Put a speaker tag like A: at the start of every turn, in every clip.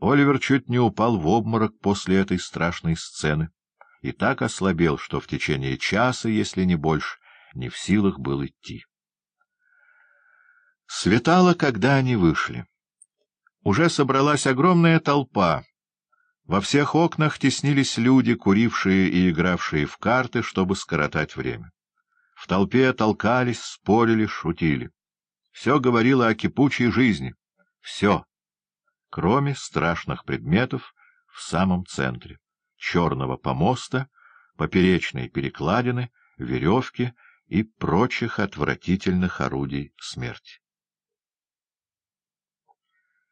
A: Оливер чуть не упал в обморок после этой страшной сцены и так ослабел, что в течение часа, если не больше, не в силах был идти. Светало, когда они вышли. Уже собралась огромная толпа. Во всех окнах теснились люди, курившие и игравшие в карты, чтобы скоротать время. В толпе толкались, спорили, шутили. Все говорило о кипучей жизни. Все кроме страшных предметов в самом центре — черного помоста, поперечной перекладины, веревки и прочих отвратительных орудий смерти.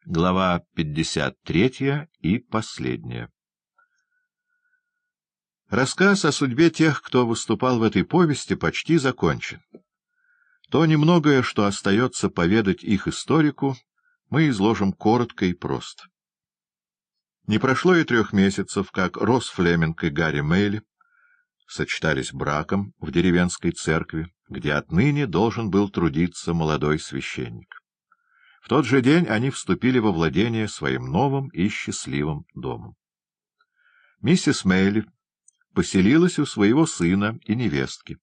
A: Глава 53 и последняя Рассказ о судьбе тех, кто выступал в этой повести, почти закончен. То немногое, что остается поведать их историку, мы изложим коротко и просто. Не прошло и трех месяцев, как Рос Флеминг и Гарри Мейли сочетались браком в деревенской церкви, где отныне должен был трудиться молодой священник. В тот же день они вступили во владение своим новым и счастливым домом. Миссис Мейли поселилась у своего сына и невестки,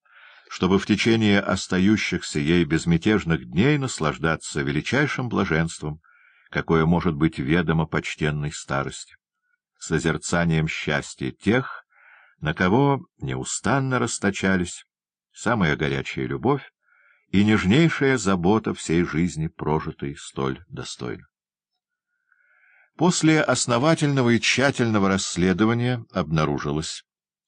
A: чтобы в течение остающихся ей безмятежных дней наслаждаться величайшим блаженством, какое может быть ведомо почтенной старости, созерцанием счастья тех, на кого неустанно расточались самая горячая любовь и нежнейшая забота всей жизни, прожитой столь достойно. После основательного и тщательного расследования обнаружилось,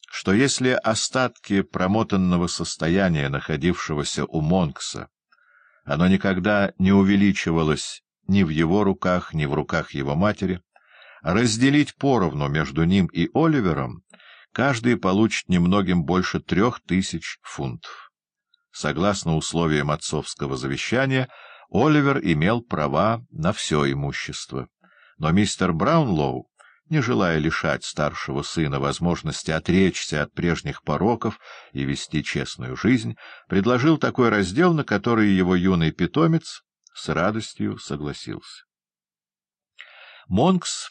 A: что если остатки промотанного состояния, находившегося у Монкса, оно никогда не увеличивалось ни в его руках, ни в руках его матери, разделить поровну между ним и Оливером, каждый получит немногим больше трех тысяч фунтов. Согласно условиям отцовского завещания, Оливер имел права на все имущество, но мистер Браунлоу не желая лишать старшего сына возможности отречься от прежних пороков и вести честную жизнь, предложил такой раздел, на который его юный питомец с радостью согласился. Монкс,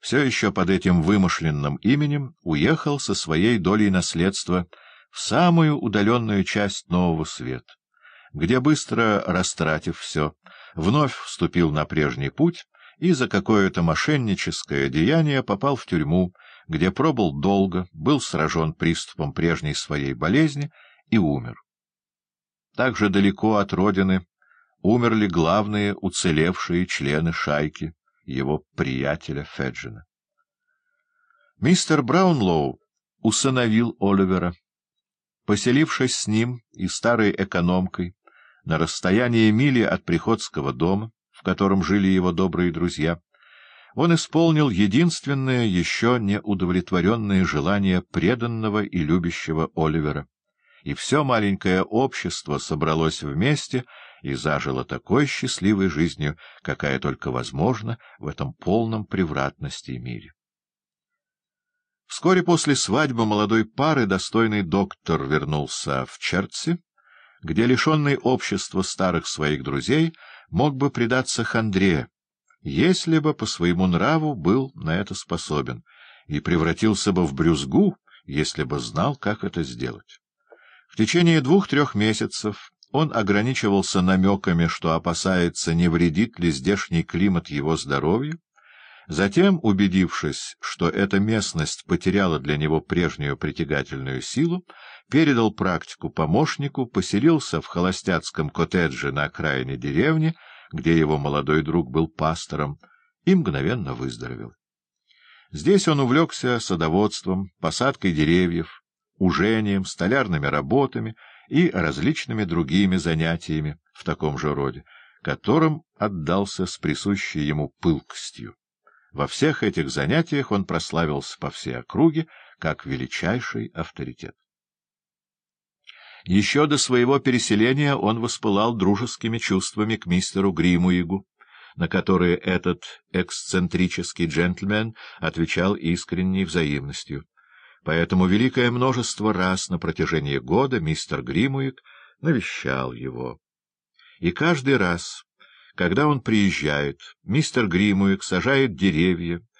A: все еще под этим вымышленным именем, уехал со своей долей наследства в самую удаленную часть Нового Света, где, быстро растратив все, вновь вступил на прежний путь и за какое-то мошенническое деяние попал в тюрьму, где пробыл долго, был сражен приступом прежней своей болезни и умер. Также далеко от родины умерли главные уцелевшие члены шайки, его приятеля Феджина. Мистер Браунлоу усыновил Оливера. Поселившись с ним и старой экономкой на расстоянии мили от приходского дома, в котором жили его добрые друзья, он исполнил единственное еще не удовлетворенное желание преданного и любящего Оливера. И все маленькое общество собралось вместе и зажило такой счастливой жизнью, какая только возможна в этом полном превратности мире. Вскоре после свадьбы молодой пары достойный доктор вернулся в Черци, где, лишенный общества старых своих друзей, мог бы предаться хандре, если бы по своему нраву был на это способен, и превратился бы в брюзгу, если бы знал, как это сделать. В течение двух-трех месяцев он ограничивался намеками, что опасается, не вредит ли здешний климат его здоровью, Затем, убедившись, что эта местность потеряла для него прежнюю притягательную силу, передал практику помощнику, поселился в холостяцком коттедже на окраине деревни, где его молодой друг был пастором, и мгновенно выздоровел. Здесь он увлекся садоводством, посадкой деревьев, ужением, столярными работами и различными другими занятиями в таком же роде, которым отдался с присущей ему пылкостью. Во всех этих занятиях он прославился по всей округе как величайший авторитет. Еще до своего переселения он воспылал дружескими чувствами к мистеру Гримуигу, на которые этот эксцентрический джентльмен отвечал искренней взаимностью. Поэтому великое множество раз на протяжении года мистер Гримуик навещал его. И каждый раз когда он приезжает, мистер Гримуик сажает деревья,